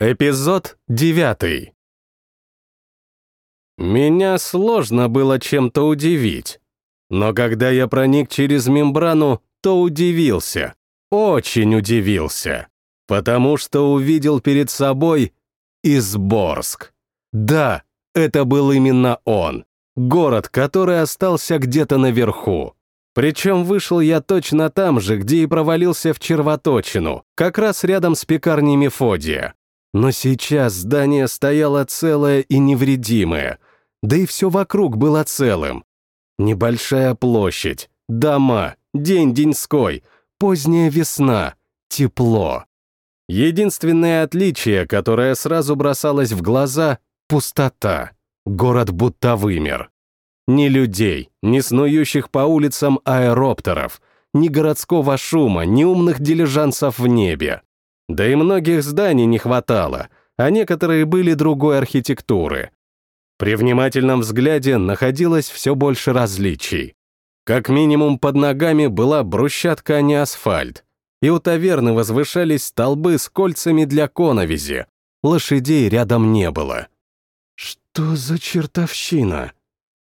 Эпизод девятый. Меня сложно было чем-то удивить. Но когда я проник через мембрану, то удивился. Очень удивился. Потому что увидел перед собой Изборск. Да, это был именно он. Город, который остался где-то наверху. Причем вышел я точно там же, где и провалился в червоточину, как раз рядом с пекарней Мефодия. Но сейчас здание стояло целое и невредимое, да и все вокруг было целым. Небольшая площадь, дома, день деньской, поздняя весна, тепло. Единственное отличие, которое сразу бросалось в глаза — пустота. Город будто вымер. Ни людей, ни снующих по улицам аэроптеров, ни городского шума, ни умных дилижансов в небе. Да и многих зданий не хватало, а некоторые были другой архитектуры. При внимательном взгляде находилось все больше различий. Как минимум под ногами была брусчатка, а не асфальт. И у таверны возвышались столбы с кольцами для коновизи. Лошадей рядом не было. «Что за чертовщина?»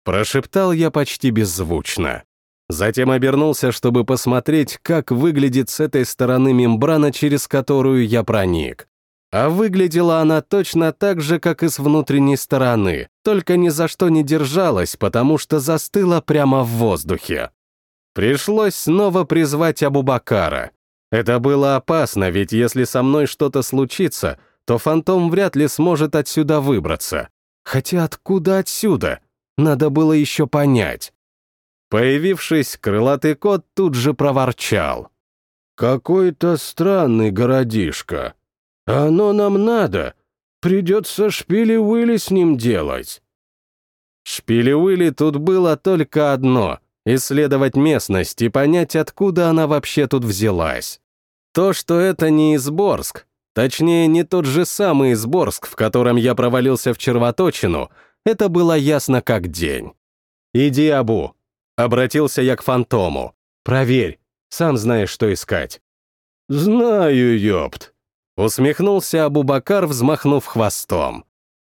Прошептал я почти беззвучно. Затем обернулся, чтобы посмотреть, как выглядит с этой стороны мембрана, через которую я проник. А выглядела она точно так же, как и с внутренней стороны, только ни за что не держалась, потому что застыла прямо в воздухе. Пришлось снова призвать Абубакара. Это было опасно, ведь если со мной что-то случится, то фантом вряд ли сможет отсюда выбраться. Хотя откуда отсюда? Надо было еще понять. Появившись, крылатый кот тут же проворчал. «Какой-то странный городишко. Оно нам надо. Придется шпили-выли с ним делать». Шпили-выли тут было только одно — исследовать местность и понять, откуда она вообще тут взялась. То, что это не Изборск, точнее, не тот же самый Изборск, в котором я провалился в червоточину, это было ясно как день. «Иди, Абу, Обратился я к фантому. «Проверь, сам знаешь, что искать». «Знаю, ёпт», — усмехнулся Абубакар, взмахнув хвостом.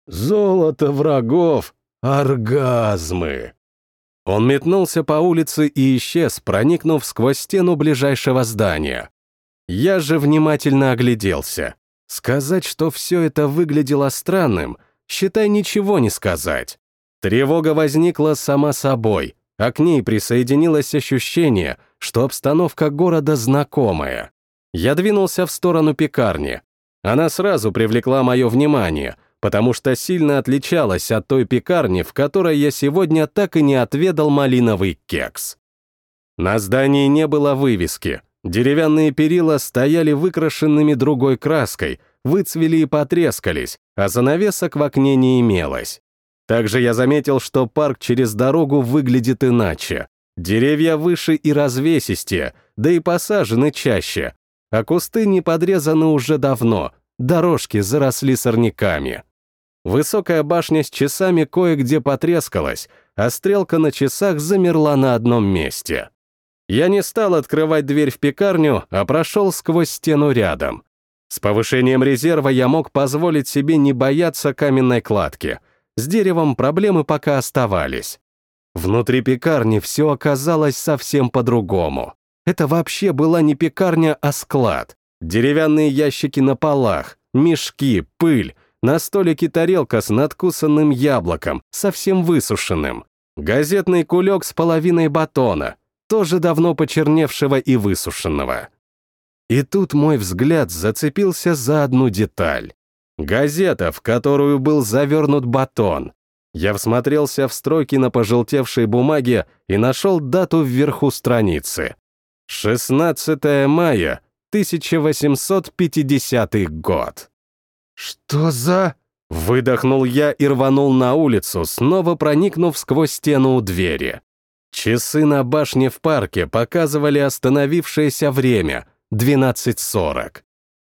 «Золото врагов, оргазмы». Он метнулся по улице и исчез, проникнув сквозь стену ближайшего здания. Я же внимательно огляделся. Сказать, что все это выглядело странным, считай, ничего не сказать. Тревога возникла сама собой, а к ней присоединилось ощущение, что обстановка города знакомая. Я двинулся в сторону пекарни. Она сразу привлекла мое внимание, потому что сильно отличалась от той пекарни, в которой я сегодня так и не отведал малиновый кекс. На здании не было вывески. Деревянные перила стояли выкрашенными другой краской, выцвели и потрескались, а занавесок в окне не имелось. Также я заметил, что парк через дорогу выглядит иначе. Деревья выше и развесистее, да и посажены чаще. А кусты не подрезаны уже давно, дорожки заросли сорняками. Высокая башня с часами кое-где потрескалась, а стрелка на часах замерла на одном месте. Я не стал открывать дверь в пекарню, а прошел сквозь стену рядом. С повышением резерва я мог позволить себе не бояться каменной кладки — с деревом проблемы пока оставались. Внутри пекарни все оказалось совсем по-другому. Это вообще была не пекарня, а склад. Деревянные ящики на полах, мешки, пыль, на столике тарелка с надкусанным яблоком, совсем высушенным. Газетный кулек с половиной батона, тоже давно почерневшего и высушенного. И тут мой взгляд зацепился за одну деталь. Газета, в которую был завернут батон. Я всмотрелся в строки на пожелтевшей бумаге и нашел дату вверху страницы. 16 мая 1850 год. «Что за...» Выдохнул я и рванул на улицу, снова проникнув сквозь стену у двери. Часы на башне в парке показывали остановившееся время — 12.40.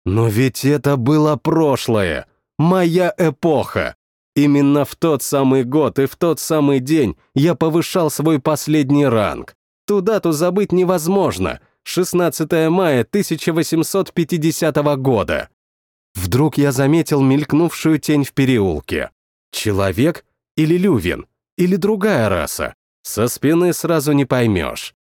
Но ведь это было прошлое, моя эпоха. Именно в тот самый год и в тот самый день я повышал свой последний ранг. Ту дату забыть невозможно. 16 мая 1850 года. Вдруг я заметил мелькнувшую тень в переулке. Человек или лювин? Или другая раса? Со спины сразу не поймешь.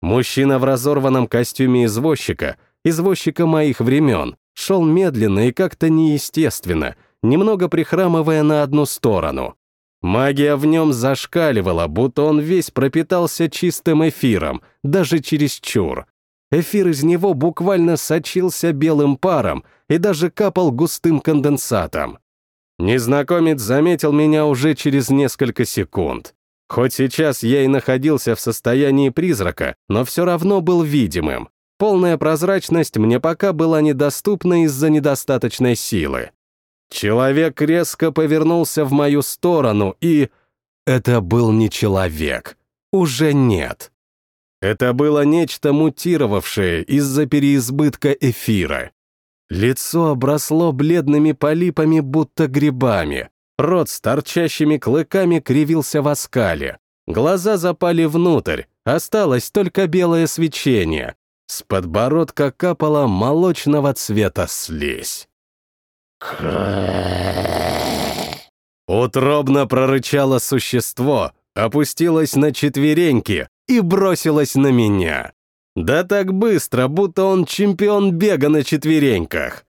Мужчина в разорванном костюме извозчика, извозчика моих времен, шел медленно и как-то неестественно, немного прихрамывая на одну сторону. Магия в нем зашкаливала, будто он весь пропитался чистым эфиром, даже чересчур. Эфир из него буквально сочился белым паром и даже капал густым конденсатом. Незнакомец заметил меня уже через несколько секунд. Хоть сейчас я и находился в состоянии призрака, но все равно был видимым. Полная прозрачность мне пока была недоступна из-за недостаточной силы. Человек резко повернулся в мою сторону, и... Это был не человек. Уже нет. Это было нечто мутировавшее из-за переизбытка эфира. Лицо обросло бледными полипами, будто грибами. Рот с торчащими клыками кривился в оскале. Глаза запали внутрь, осталось только белое свечение. С подбородка капала молочного цвета слизь. Утробно прорычало существо, опустилось на четвереньки и бросилось на меня. Да так быстро, будто он чемпион бега на четвереньках.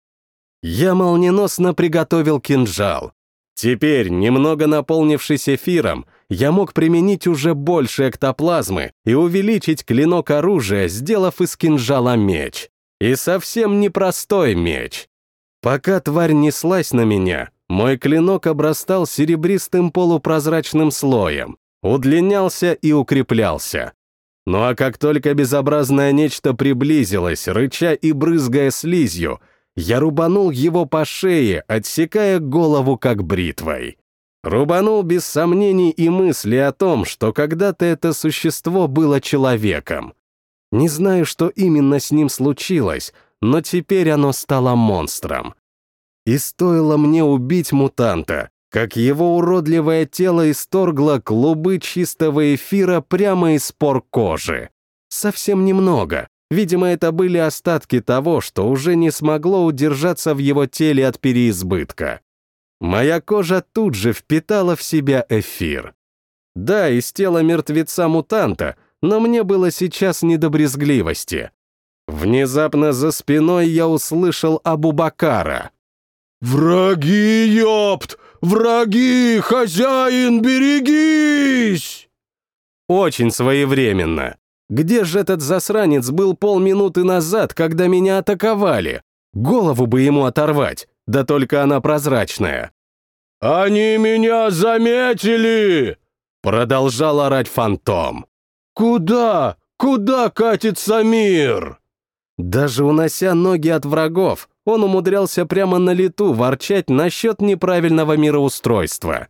Я молниеносно приготовил кинжал. Теперь, немного наполнившись эфиром, я мог применить уже больше эктоплазмы и увеличить клинок оружия, сделав из кинжала меч. И совсем непростой меч. Пока тварь неслась на меня, мой клинок обрастал серебристым полупрозрачным слоем, удлинялся и укреплялся. Ну а как только безобразное нечто приблизилось, рыча и брызгая слизью, я рубанул его по шее, отсекая голову как бритвой. Рубанул без сомнений и мысли о том, что когда-то это существо было человеком. Не знаю, что именно с ним случилось, но теперь оно стало монстром. И стоило мне убить мутанта, как его уродливое тело исторгло клубы чистого эфира прямо из пор кожи. Совсем немного. Видимо, это были остатки того, что уже не смогло удержаться в его теле от переизбытка. Моя кожа тут же впитала в себя эфир. Да, из тела мертвеца-мутанта, но мне было сейчас не до брезгливости. Внезапно за спиной я услышал Абубакара. «Враги, ёпт! Враги! Хозяин, берегись!» Очень своевременно. Где же этот засранец был полминуты назад, когда меня атаковали? Голову бы ему оторвать, да только она прозрачная. «Они меня заметили!» Продолжал орать фантом. «Куда? Куда катится мир?» Даже унося ноги от врагов, он умудрялся прямо на лету ворчать насчет неправильного мироустройства.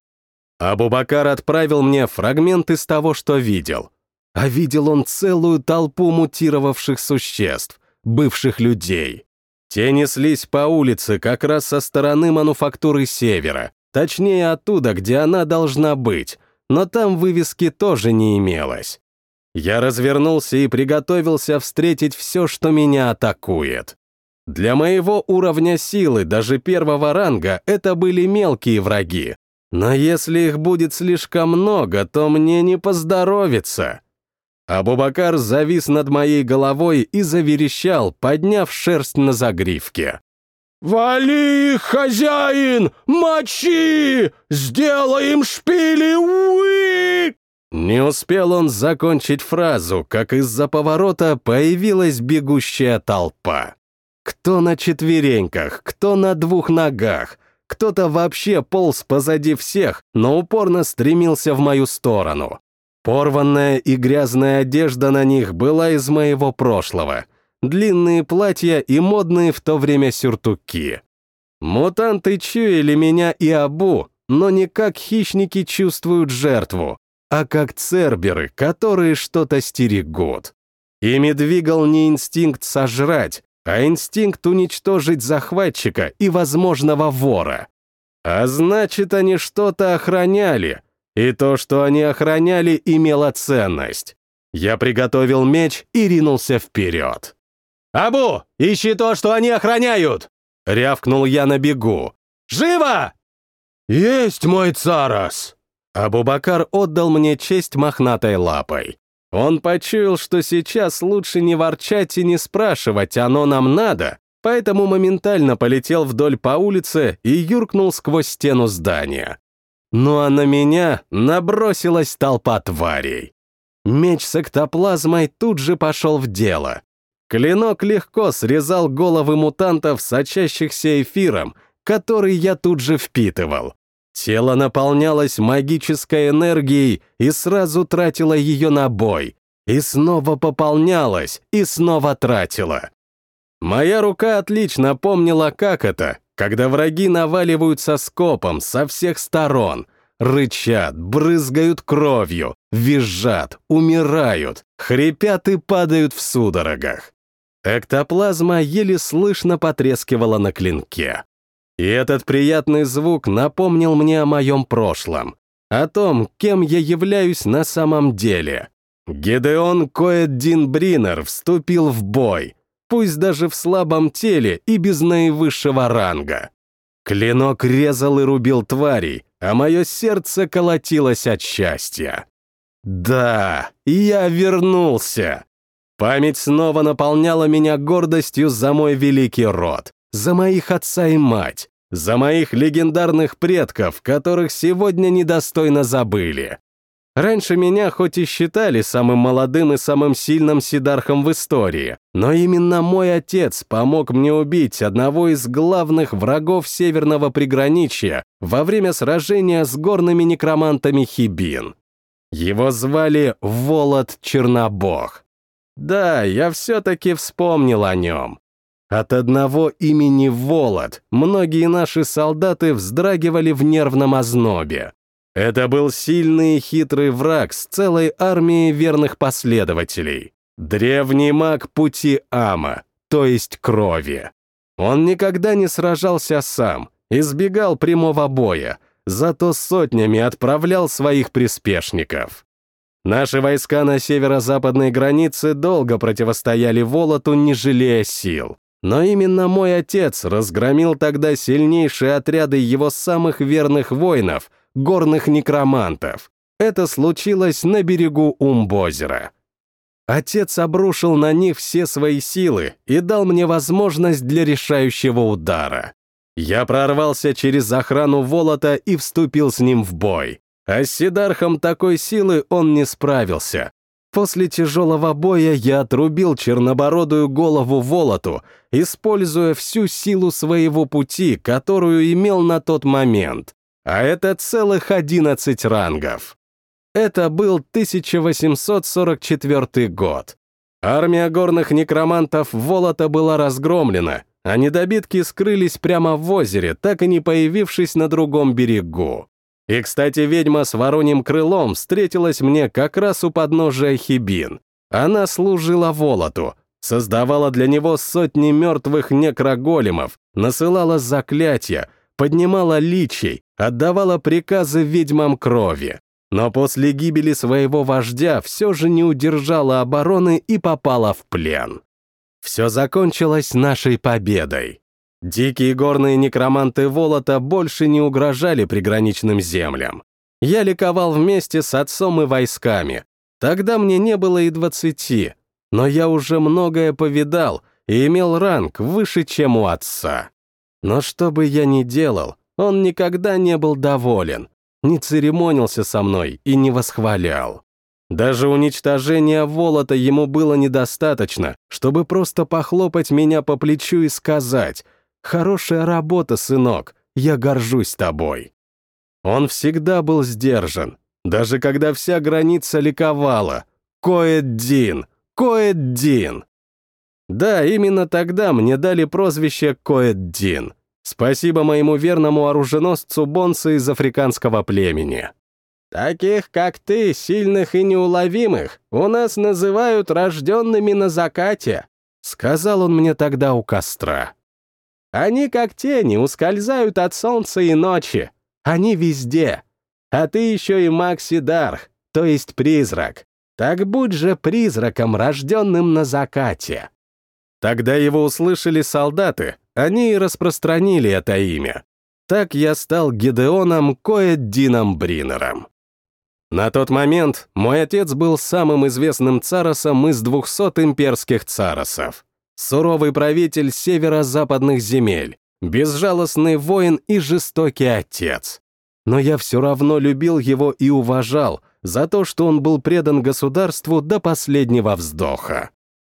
Абубакар отправил мне фрагмент из того, что видел. А видел он целую толпу мутировавших существ, бывших людей. Те неслись по улице как раз со стороны мануфактуры Севера, точнее оттуда, где она должна быть, но там вывески тоже не имелось. Я развернулся и приготовился встретить все, что меня атакует. Для моего уровня силы даже первого ранга это были мелкие враги. Но если их будет слишком много, то мне не поздоровится. Абубакар завис над моей головой и заверещал, подняв шерсть на загривке. «Вали хозяин! Мочи! Сделаем шпили! Уи!» Не успел он закончить фразу, как из-за поворота появилась бегущая толпа. Кто на четвереньках, кто на двух ногах, кто-то вообще полз позади всех, но упорно стремился в мою сторону. Порванная и грязная одежда на них была из моего прошлого. Длинные платья и модные в то время сюртуки. Мутанты чуяли меня и Абу, но не как хищники чувствуют жертву, а как церберы, которые что-то стерегут. Ими двигал не инстинкт сожрать, а инстинкт уничтожить захватчика и возможного вора. А значит, они что-то охраняли, и то, что они охраняли, имело ценность. Я приготовил меч и ринулся вперед. «Абу, ищи то, что они охраняют!» — рявкнул я на бегу. «Живо!» «Есть мой царас!» Абубакар отдал мне честь мохнатой лапой. Он почуял, что сейчас лучше не ворчать и не спрашивать, оно нам надо, поэтому моментально полетел вдоль по улице и юркнул сквозь стену здания. Ну а на меня набросилась толпа тварей. Меч с эктоплазмой тут же пошел в дело. Клинок легко срезал головы мутантов, сочащихся эфиром, который я тут же впитывал. Тело наполнялось магической энергией и сразу тратило ее на бой. И снова пополнялось, и снова тратило. Моя рука отлично помнила, как это, когда враги наваливаются скопом со всех сторон, рычат, брызгают кровью, визжат, умирают, хрипят и падают в судорогах. Эктоплазма еле слышно потрескивала на клинке. И этот приятный звук напомнил мне о моем прошлом, о том, кем я являюсь на самом деле. Гедеон Коэддин Бринер вступил в бой, пусть даже в слабом теле и без наивысшего ранга. Клинок резал и рубил тварей, а мое сердце колотилось от счастья. Да, я вернулся. Память снова наполняла меня гордостью за мой великий род, за моих отца и мать, за моих легендарных предков, которых сегодня недостойно забыли. Раньше меня хоть и считали самым молодым и самым сильным сидархом в истории, но именно мой отец помог мне убить одного из главных врагов северного приграничья во время сражения с горными некромантами Хибин. Его звали Волод Чернобог. Да, я все-таки вспомнил о нем. От одного имени Волод многие наши солдаты вздрагивали в нервном ознобе. Это был сильный и хитрый враг с целой армией верных последователей. Древний маг пути Ама, то есть крови. Он никогда не сражался сам, избегал прямого боя, зато сотнями отправлял своих приспешников. Наши войска на северо-западной границе долго противостояли Волоту, не жалея сил. Но именно мой отец разгромил тогда сильнейшие отряды его самых верных воинов, горных некромантов. Это случилось на берегу Умбозера. Отец обрушил на них все свои силы и дал мне возможность для решающего удара. Я прорвался через охрану Волота и вступил с ним в бой. А с Сидархом такой силы он не справился, После тяжелого боя я отрубил чернобородую голову Волоту, используя всю силу своего пути, которую имел на тот момент. А это целых 11 рангов. Это был 1844 год. Армия горных некромантов Волота была разгромлена, а недобитки скрылись прямо в озере, так и не появившись на другом берегу. И, кстати, ведьма с вороньим крылом встретилась мне как раз у подножия Хибин. Она служила Волоту, создавала для него сотни мертвых некроголемов, насылала заклятия, поднимала личей, отдавала приказы ведьмам крови. Но после гибели своего вождя все же не удержала обороны и попала в плен. Все закончилось нашей победой. Дикие горные некроманты Волота больше не угрожали приграничным землям. Я ликовал вместе с отцом и войсками. Тогда мне не было и двадцати, но я уже многое повидал и имел ранг выше, чем у отца. Но что бы я ни делал, он никогда не был доволен, не церемонился со мной и не восхвалял. Даже уничтожения Волота ему было недостаточно, чтобы просто похлопать меня по плечу и сказать Хорошая работа, сынок, я горжусь тобой. Он всегда был сдержан, даже когда вся граница ликовала. Коэддин, Коэддин. Да, именно тогда мне дали прозвище Коэддин. Спасибо моему верному оруженосцу Бонса из африканского племени. Таких, как ты, сильных и неуловимых, у нас называют рожденными на закате, сказал он мне тогда у костра. Они, как тени, ускользают от солнца и ночи. Они везде. А ты еще и Макси Дарх, то есть призрак. Так будь же призраком, рожденным на закате. Тогда его услышали солдаты, они распространили это имя. Так я стал Гидеоном Коэддином Бринером. На тот момент мой отец был самым известным царосом из 200 имперских царосов. Суровый правитель северо-западных земель, безжалостный воин и жестокий отец. Но я все равно любил его и уважал за то, что он был предан государству до последнего вздоха.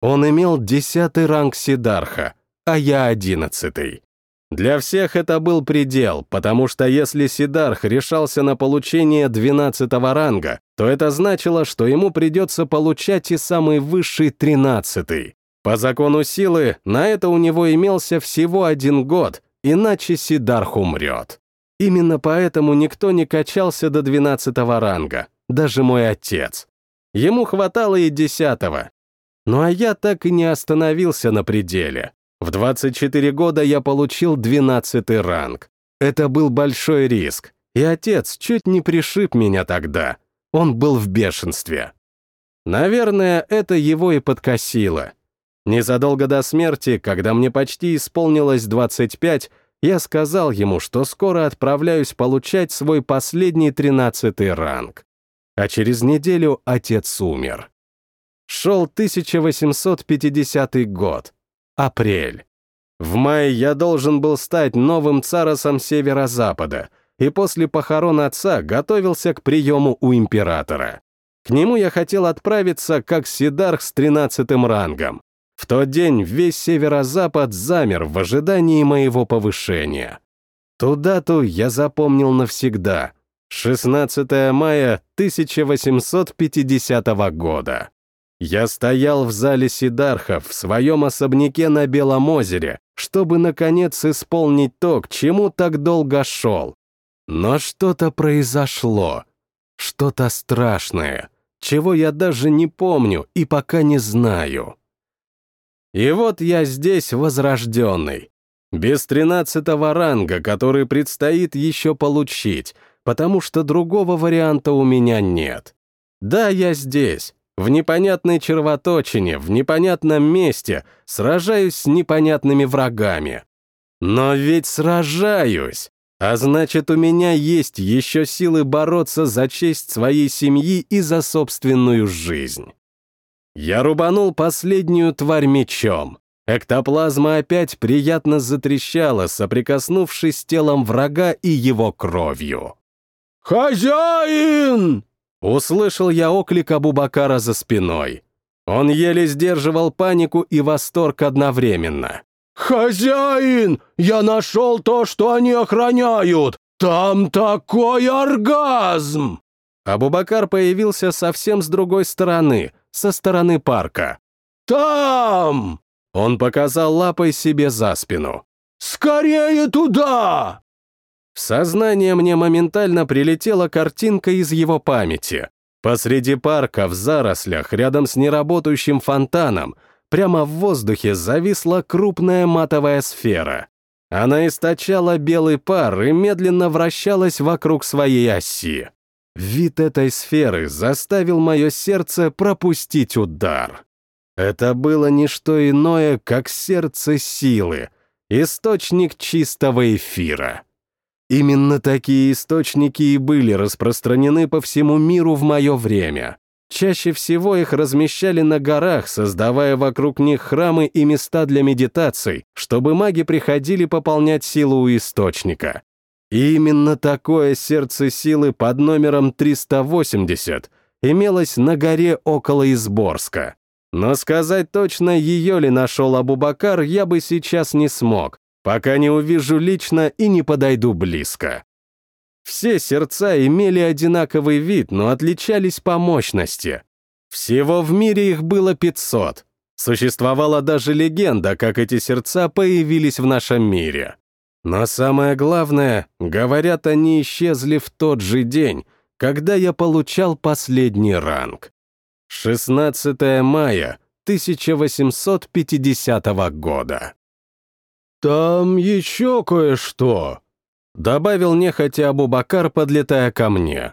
Он имел десятый ранг Сидарха, а я одиннадцатый. Для всех это был предел, потому что если Сидарх решался на получение 12 ранга, то это значило, что ему придется получать и самый высший 13 По закону силы, на это у него имелся всего один год, иначе Сидарх умрет. Именно поэтому никто не качался до 12 ранга, даже мой отец. Ему хватало и 10 -го. Ну а я так и не остановился на пределе. В 24 года я получил 12 ранг. Это был большой риск, и отец чуть не пришиб меня тогда. Он был в бешенстве. Наверное, это его и подкосило. Незадолго до смерти, когда мне почти исполнилось 25, я сказал ему, что скоро отправляюсь получать свой последний 13 ранг. А через неделю отец умер. Шел 1850 год. Апрель. В мае я должен был стать новым царосом северо-запада, и после похорон отца готовился к приему у императора. К нему я хотел отправиться как Сидарх с тринадцатым рангом. В тот день весь северо-запад замер в ожидании моего повышения. Ту дату я запомнил навсегда. 16 мая 1850 года. Я стоял в зале Сидарха в своем особняке на Белом озере, чтобы, наконец, исполнить то, к чему так долго шел. Но что-то произошло. Что-то страшное, чего я даже не помню и пока не знаю. И вот я здесь возрожденный. Без тринадцатого ранга, который предстоит еще получить, потому что другого варианта у меня нет. Да, я здесь, в непонятной червоточине, в непонятном месте, сражаюсь с непонятными врагами. Но ведь сражаюсь! А значит, у меня есть еще силы бороться за честь своей семьи и за собственную жизнь. Я рубанул последнюю тварь мечом. Эктоплазма опять приятно затрещала, соприкоснувшись с телом врага и его кровью. «Хозяин!» Услышал я оклик Абубакара за спиной. Он еле сдерживал панику и восторг одновременно. «Хозяин! Я нашел то, что они охраняют! Там такой оргазм!» Абубакар появился совсем с другой стороны, со стороны парка. «Там!» Он показал лапой себе за спину. «Скорее туда!» В сознание мне моментально прилетела картинка из его памяти. Посреди парка, в зарослях, рядом с неработающим фонтаном, прямо в воздухе зависла крупная матовая сфера. Она источала белый пар и медленно вращалась вокруг своей оси. Вид этой сферы заставил мое сердце пропустить удар. Это было не что иное, как сердце силы, источник чистого эфира. Именно такие источники и были распространены по всему миру в мое время. Чаще всего их размещали на горах, создавая вокруг них храмы и места для медитаций, чтобы маги приходили пополнять силу у источника. И именно такое сердце силы под номером 380 имелось на горе около Изборска. Но сказать точно, ее ли нашел Абубакар, я бы сейчас не смог, пока не увижу лично и не подойду близко. Все сердца имели одинаковый вид, но отличались по мощности. Всего в мире их было 500. Существовала даже легенда, как эти сердца появились в нашем мире. Но самое главное, говорят, они исчезли в тот же день, когда я получал последний ранг. 16 мая 1850 года. «Там еще кое-что», — добавил нехотя Абубакар, подлетая ко мне.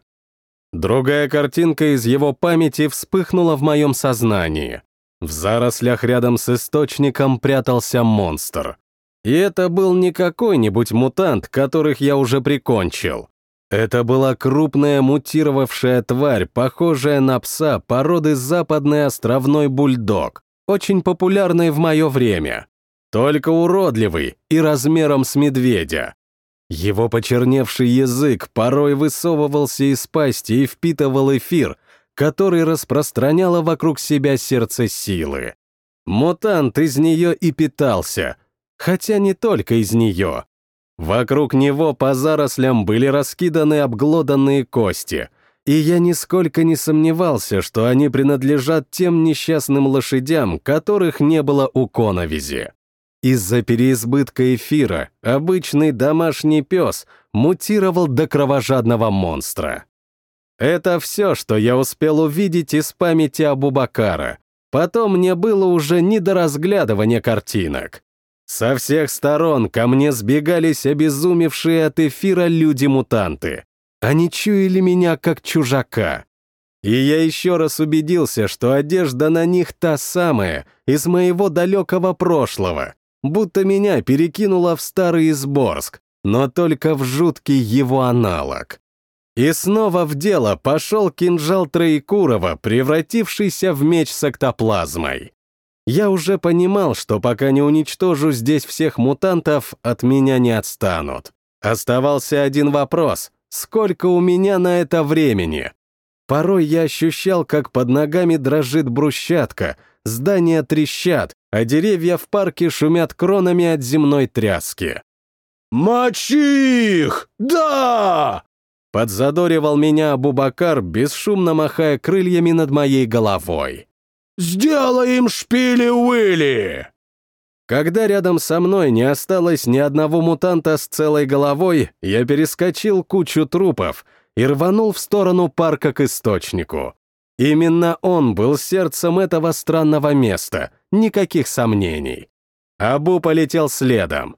Другая картинка из его памяти вспыхнула в моем сознании. В зарослях рядом с источником прятался монстр. И это был не какой-нибудь мутант, которых я уже прикончил. Это была крупная мутировавшая тварь, похожая на пса породы западный островной бульдог, очень популярный в мое время. Только уродливый и размером с медведя. Его почерневший язык порой высовывался из пасти и впитывал эфир, который распространяло вокруг себя сердце силы. Мутант из нее и питался, хотя не только из нее. Вокруг него по зарослям были раскиданы обглоданные кости, и я нисколько не сомневался, что они принадлежат тем несчастным лошадям, которых не было у коновизи. Из-за переизбытка эфира обычный домашний пес мутировал до кровожадного монстра. Это все, что я успел увидеть из памяти Абубакара. Потом мне было уже не до разглядывания картинок. Со всех сторон ко мне сбегались обезумевшие от эфира люди-мутанты. Они чуяли меня как чужака. И я еще раз убедился, что одежда на них та самая, из моего далекого прошлого, будто меня перекинуло в старый Изборск, но только в жуткий его аналог. И снова в дело пошел кинжал Троекурова, превратившийся в меч с эктоплазмой. Я уже понимал, что пока не уничтожу здесь всех мутантов, от меня не отстанут. Оставался один вопрос — сколько у меня на это времени? Порой я ощущал, как под ногами дрожит брусчатка, здания трещат, а деревья в парке шумят кронами от земной тряски. «Мочи их! Да!» Подзадоривал меня Абубакар, бесшумно махая крыльями над моей головой. «Сделаем шпили-уили!» Когда рядом со мной не осталось ни одного мутанта с целой головой, я перескочил кучу трупов и рванул в сторону парка к источнику. Именно он был сердцем этого странного места, никаких сомнений. Абу полетел следом.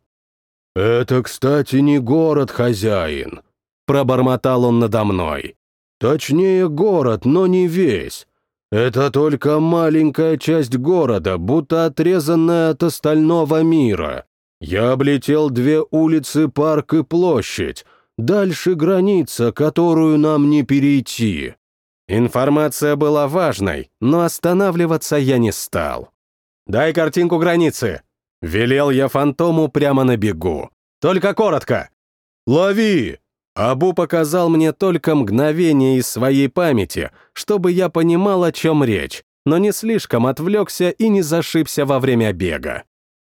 «Это, кстати, не город, хозяин», — пробормотал он надо мной. «Точнее, город, но не весь. Это только маленькая часть города, будто отрезанная от остального мира. Я облетел две улицы, парк и площадь. Дальше граница, которую нам не перейти». Информация была важной, но останавливаться я не стал. «Дай картинку границы!» Велел я фантому прямо на бегу. «Только коротко!» «Лови!» Абу показал мне только мгновение из своей памяти, чтобы я понимал, о чем речь, но не слишком отвлекся и не зашибся во время бега.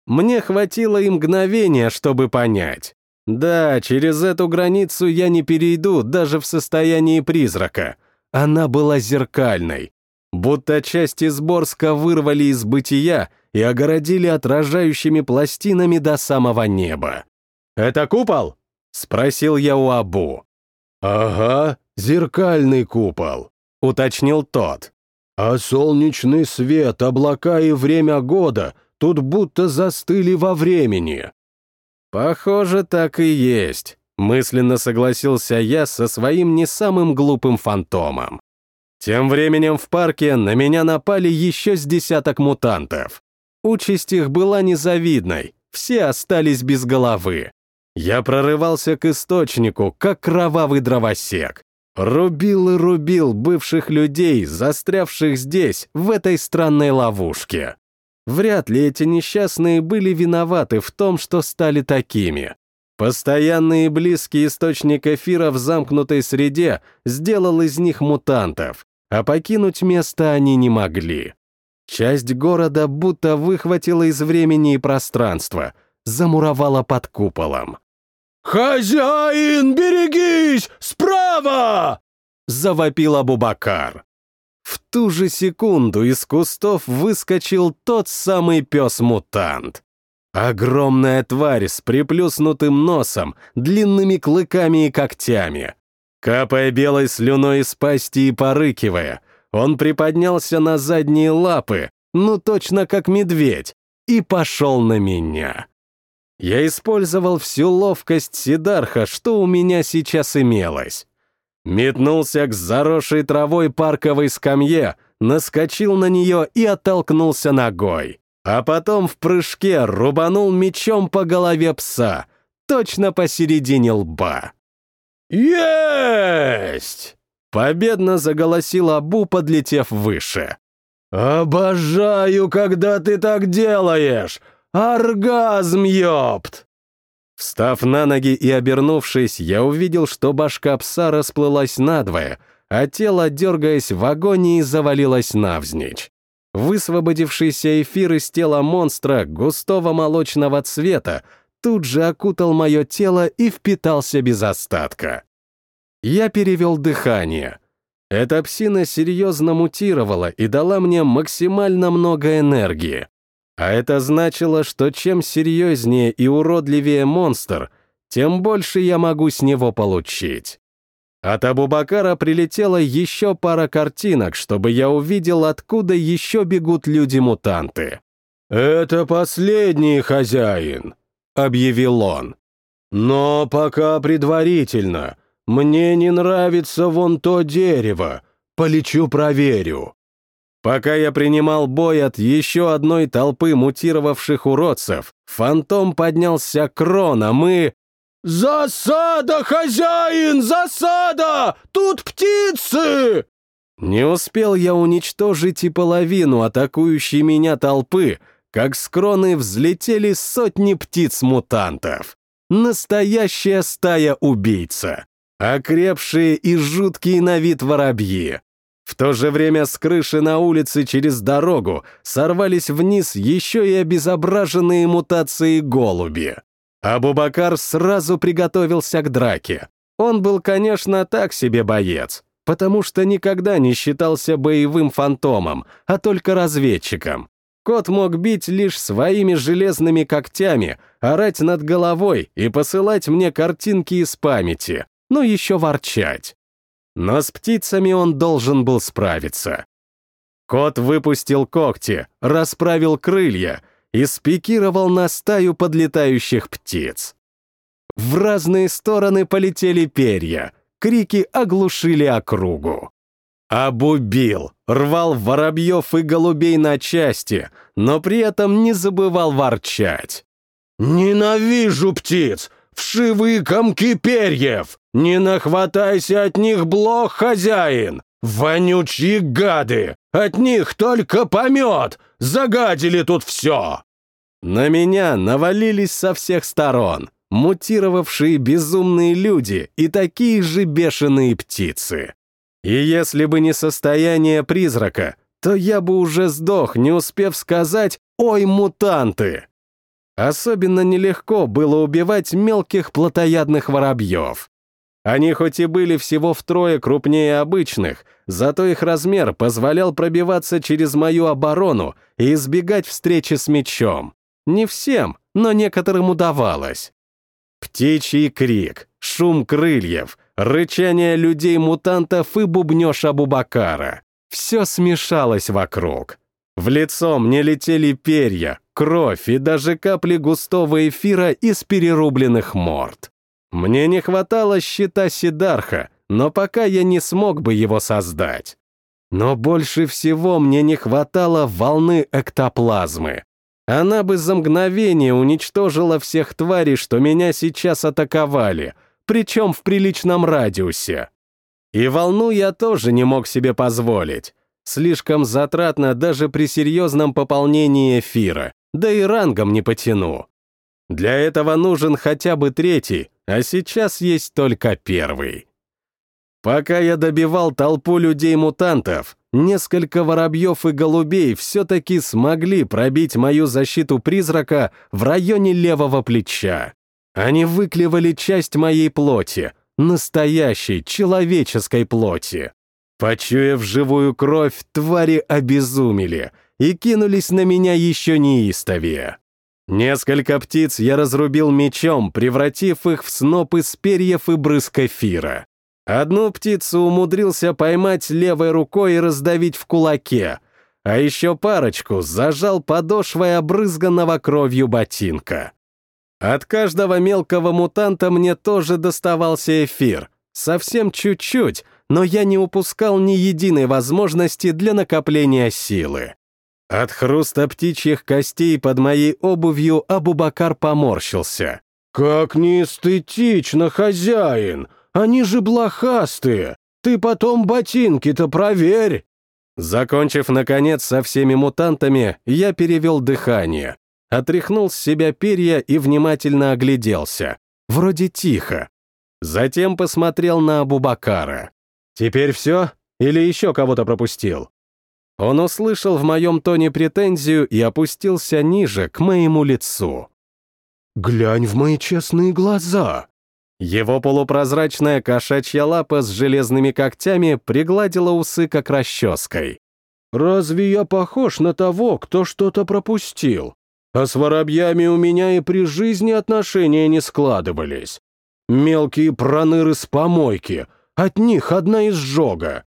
Мне хватило и мгновения, чтобы понять. Да, через эту границу я не перейду даже в состоянии призрака. Она была зеркальной. Будто части Сборска вырвали из бытия и огородили отражающими пластинами до самого неба. «Это купол?» — спросил я у Абу. «Ага, зеркальный купол», — уточнил тот. «А солнечный свет, облака и время года тут будто застыли во времени». «Похоже, так и есть. Мысленно согласился я со своим не самым глупым фантомом. Тем временем в парке на меня напали еще с десяток мутантов. Участь их была незавидной, все остались без головы. Я прорывался к источнику, как кровавый дровосек. Рубил и рубил бывших людей, застрявших здесь, в этой странной ловушке. Вряд ли эти несчастные были виноваты в том, что стали такими. Постоянный и близкий источник эфира в замкнутой среде сделал из них мутантов, а покинуть место они не могли. Часть города будто выхватила из времени и пространства, замуровала под куполом. «Хозяин, берегись! Справа!» — завопил Абубакар. В ту же секунду из кустов выскочил тот самый пес-мутант. Огромная тварь с приплюснутым носом, длинными клыками и когтями. Капая белой слюной из пасти и порыкивая, он приподнялся на задние лапы, ну точно как медведь, и пошел на меня. Я использовал всю ловкость Сидарха, что у меня сейчас имелось. Метнулся к заросшей травой парковой скамье, наскочил на нее и оттолкнулся ногой. а потом в прыжке рубанул мечом по голове пса, точно посередине лба. «Есть!» — победно заголосил Абу, подлетев выше. «Обожаю, когда ты так делаешь! Оргазм, ёпт!» Встав на ноги и обернувшись, я увидел, что башка пса расплылась надвое, а тело, дергаясь в агонии, завалилось навзничь. Высвободившийся эфир из тела монстра густого молочного цвета тут же окутал мое тело и впитался без остатка. Я перевел дыхание. Эта псина серьезно мутировала и дала мне максимально много энергии. А это значило, что чем серьезнее и уродливее монстр, тем больше я могу с него получить. От Абубакара прилетела еще пара картинок, чтобы я увидел, откуда еще бегут люди-мутанты. «Это последний хозяин», — объявил он. «Но пока предварительно. Мне не нравится вон то дерево. Полечу проверю». Пока я принимал бой от еще одной толпы мутировавших уродцев, фантом поднялся кроном и... «Засада, хозяин, засада! Тут птицы!» Не успел я уничтожить и половину атакующей меня толпы, как с кроны взлетели сотни птиц-мутантов. Настоящая стая убийца. Окрепшие и жуткие на вид воробьи. В то же время с крыши на улице через дорогу сорвались вниз еще и обезображенные мутации голуби. Абубакар сразу приготовился к драке. Он был, конечно, так себе боец, потому что никогда не считался боевым фантомом, а только разведчиком. Кот мог бить лишь своими железными когтями, орать над головой и посылать мне картинки из памяти, ну еще ворчать. Но с птицами он должен был справиться. Кот выпустил когти, расправил крылья — и спикировал на стаю подлетающих птиц. В разные стороны полетели перья, крики оглушили округу. Обубил, рвал воробьев и голубей на части, но при этом не забывал ворчать. «Ненавижу птиц! Вшивые комки перьев! Не нахватайся от них блох, хозяин! Вонючие гады! От них только помет! Загадили тут все!» На меня навалились со всех сторон, мутировавшие безумные люди и такие же бешеные птицы. И если бы не состояние призрака, то я бы уже сдох, не успев сказать «Ой, мутанты!». Особенно нелегко было убивать мелких плотоядных воробьев. Они хоть и были всего втрое крупнее обычных, зато их размер позволял пробиваться через мою оборону и избегать встречи с мечом. Не всем, но некоторым удавалось. Птичий крик, шум крыльев, рычание людей-мутантов и бубнёж Абубакара. Все смешалось вокруг. В лицо мне летели перья, кровь и даже капли густого эфира из перерубленных морд. Мне не хватало щита Сидарха, но пока я не смог бы его создать. Но больше всего мне не хватало волны эктоплазмы, она бы за мгновение уничтожила всех тварей, что меня сейчас атаковали, причем в приличном радиусе. И волну я тоже не мог себе позволить. Слишком затратно даже при серьезном пополнении эфира, да и рангом не потяну. Для этого нужен хотя бы третий, а сейчас есть только первый. Пока я добивал толпу людей-мутантов, несколько воробьев и голубей все-таки смогли пробить мою защиту призрака в районе левого плеча. Они выклевали часть моей плоти, настоящей человеческой плоти. Почуяв живую кровь, твари обезумели и кинулись на меня еще неистовее. Несколько птиц я разрубил мечом, превратив их в сноп из перьев и брызг эфира. Одну птицу умудрился поймать левой рукой и раздавить в кулаке, а еще парочку зажал подошвой обрызганного кровью ботинка. От каждого мелкого мутанта мне тоже доставался эфир. Совсем чуть-чуть, но я не упускал ни единой возможности для накопления силы. От хруста птичьих костей под моей обувью Абубакар поморщился. «Как неэстетично, хозяин! Они же блохастые! Ты потом ботинки-то проверь!» Закончив, наконец, со всеми мутантами, я перевел дыхание, отряхнул с себя перья и внимательно огляделся. Вроде тихо. Затем посмотрел на Абубакара. «Теперь все? Или еще кого-то пропустил?» Он услышал в моем тоне претензию и опустился ниже, к моему лицу. «Глянь в мои честные глаза!» Его полупрозрачная кошачья лапа с железными когтями пригладила усы как расческой. «Разве я похож на того, кто что-то пропустил? А с воробьями у меня и при жизни отношения не складывались. Мелкие проныры с помойки, от них одна изжога.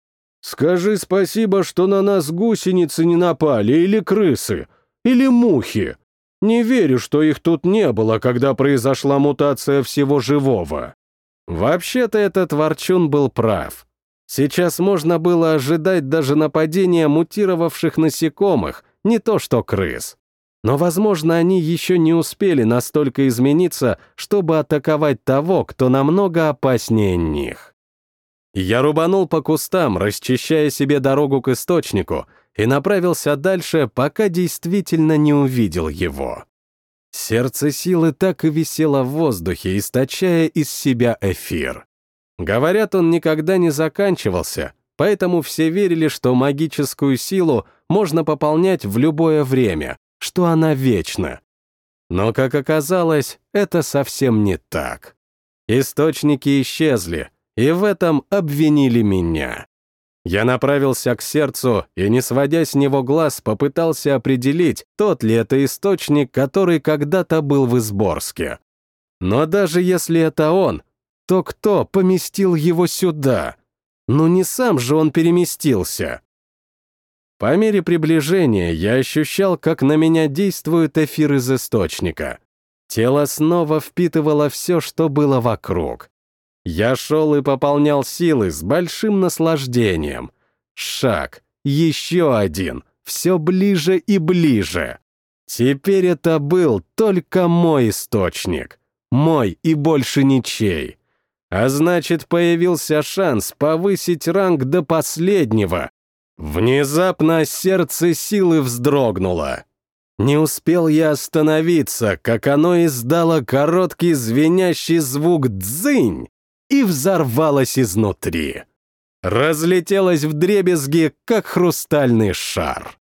Скажи спасибо, что на нас гусеницы не напали, или крысы, или мухи. Не верю, что их тут не было, когда произошла мутация всего живого. Вообще-то этот ворчун был прав. Сейчас можно было ожидать даже нападения мутировавших насекомых, не то что крыс. Но, возможно, они еще не успели настолько измениться, чтобы атаковать того, кто намного опаснее них. Я рубанул по кустам, расчищая себе дорогу к источнику, и направился дальше, пока действительно не увидел его. Сердце силы так и висело в воздухе, источая из себя эфир. Говорят, он никогда не заканчивался, поэтому все верили, что магическую силу можно пополнять в любое время, что она вечна. Но, как оказалось, это совсем не так. Источники исчезли, и в этом обвинили меня. Я направился к сердцу и, не сводя с него глаз, попытался определить, тот ли это источник, который когда-то был в Изборске. Но даже если это он, то кто поместил его сюда? Ну не сам же он переместился. По мере приближения я ощущал, как на меня действует эфир из источника. Тело снова впитывало все, что было вокруг. Я шел и пополнял силы с большим наслаждением. Шаг, еще один, все ближе и ближе. Теперь это был только мой источник. Мой и больше ничей. А значит, появился шанс повысить ранг до последнего. Внезапно сердце силы вздрогнуло. Не успел я остановиться, как оно издало короткий звенящий звук «дзынь», и взорвалась изнутри. Разлетелась в дребезги, как хрустальный шар.